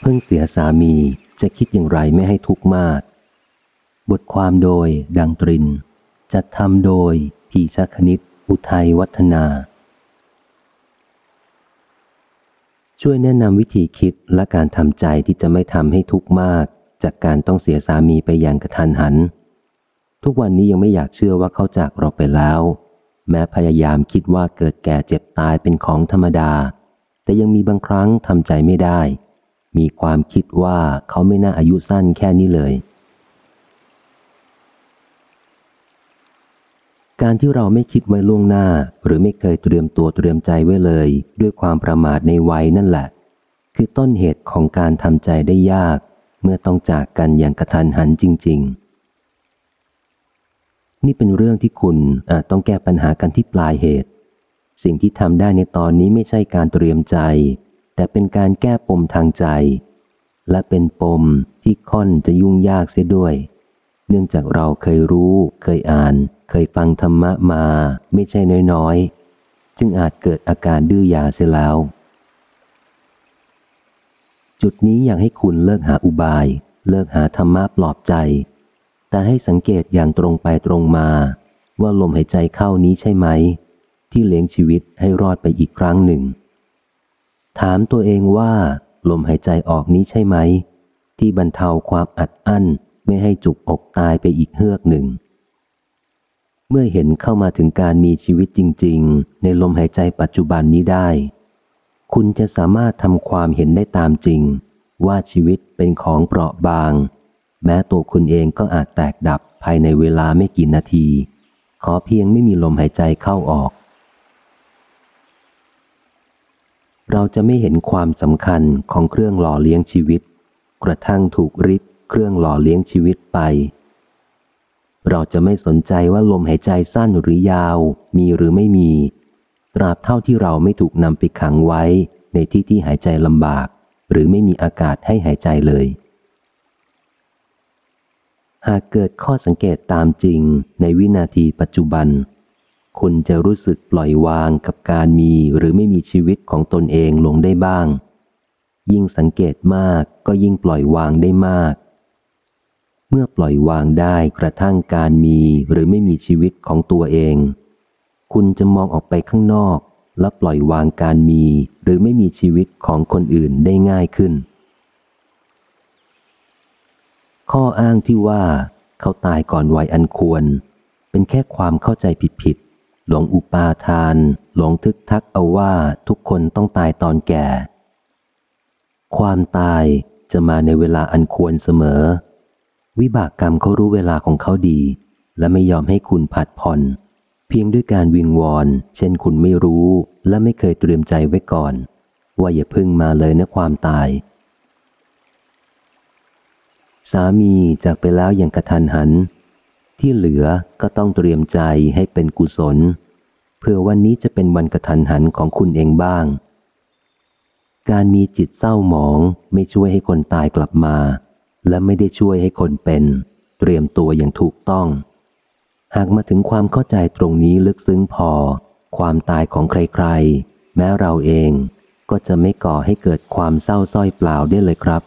เพิ่งเสียสามีจะคิดอย่างไรไม่ให้ทุกข์มาก บทความโดยดังตริน จัดทำโดยพีชคณิต อุทัยวัฒนา ช่วยแนะนำวิธีคิดและการทำใจที่จะไม่ทำให้ทุกข์มาก จากการต้องเสียสามีไปอย่างกระทันหัน ทุกวันนี้ยังไม่อยากเชื่อว่าเขาจากเราไปแล้ว แม้พยายามคิดว่าเกิดแก่เจ็บตายเป็นของธรรมดา แต่ยังมีบางครั้งทำใจไม่ได้ มีความคิดว่าเขาไม่น่าอายุสั้นแค่นี้เลย การที่เราไม่คิดไว้ล่วงหน้า หรือไม่เคยเตรียมตัวเตรียมใจไว้เลย ด้วยความประมาทในวัยนั่นแหละ คือต้นเหตุของการทำใจได้ยาก เมื่อต้องจากกันอย่างกระทันหันจริง ๆ นี่เป็นเรื่องที่คุณอาจต้องแก้ปัญหากันที่ปลายเหตุ สิ่งที่ทำได้ในตอนนี้ไม่ใช่การเตรียมใจ แต่เป็นการแก้ปมทางใจ และเป็นปมที่ค่อนจะยุ่งยากเสียด้วย เนื่องจากเราเคยรู้ เคยอ่าน เคยฟังธรรมะมาไม่ใช่น้อยๆ จึงอาจเกิดอาการดื้อยาเสียแล้ว จุดนี้อยากให้คุณเลิกหาอุบาย เลิกหาธรรมะปลอบใจ แต่ให้สังเกตอย่างตรงไปตรงมา ว่าลมหายใจเข้านี้ใช่ไหม ที่เลี้ยงชีวิตให้รอดไปอีกครั้งหนึ่ง ถามตัวเองว่า ลมหายใจออกนี้ใช่ไหม ที่บรรเทาความอัดอั้นไม่ให้จุกอกตายไปอีกเฮือกหนึ่ง เมื่อเห็นเข้ามาถึงการมีชีวิตจริง ๆ ในลมหายใจปัจจุบันนี้ได้ คุณจะสามารถทำความเห็นได้ตามจริง ว่าชีวิตเป็นของเปราะบาง แม้ตัวคุณเองก็อาจแตกดับภายในเวลาไม่กี่นาที ขอเพียงไม่มีลมหายใจเข้าออก เราจะไม่เห็นความสำคัญของเครื่องหล่อเลี้ยงชีวิต กระทั่งถูกริบเครื่องหล่อเลี้ยงชีวิตไป เราจะไม่สนใจว่าลมหายใจสั้นหรือยาว มีหรือไม่มี ตราบเท่าที่เราไม่ถูกนำไปขังไว้ในที่ที่หายใจลำบาก หรือไม่มีอากาศให้หายใจเลย หากเกิดข้อสังเกตตามจริงในวินาทีปัจจุบัน คุณจะรู้สึกปล่อยวางกับการมีหรือไม่มีชีวิตของตนเองลงได้บ้าง ยิ่งสังเกตมากก็ยิ่งปล่อยวางได้มาก เมื่อปล่อยวางได้กระทั่งการมีหรือไม่มีชีวิตของตัวเอง คุณจะมองออกไปข้างนอก และปล่อยวางการมีหรือไม่มีชีวิตของคนอื่นได้ง่ายขึ้น ข้ออ้างที่ว่าเขาตายก่อนวัยอันควร เป็นแค่ความเข้าใจผิด หลงอุปาทาน หลงทึกทักเอาว่าทุกคนต้องตายตอนแก่ ความตายจะมาในเวลาอันควรเสมอ วิบากกรรมเขารู้เวลาของเขาดี และไม่ยอมให้คุณผัดผ่อน เพียงด้วยการวิงวอน เช่นคุณไม่รู้และไม่เคยเตรียมใจไว้ก่อน ว่าอย่าพึ่งมาเลยนะความตาย สามีจากไปแล้วอย่างกระทันหัน ที่เหลือก็ต้องเตรียมใจให้เป็นกุศล เพื่อวันนี้จะเป็นวันกระทันหันของคุณเองบ้าง การมีจิตเศร้าหมองไม่ช่วยให้คนตายกลับมา และไม่ได้ช่วยให้คนเป็น เตรียมตัวอย่างถูกต้อง หากมาถึงความเข้าใจตรงนี้ลึกซึ้งพอ ความตายของใครๆ แม้เราเองก็จะไม่ก่อให้เกิดความเศร้าส้อยเปล่าได้เลยครับ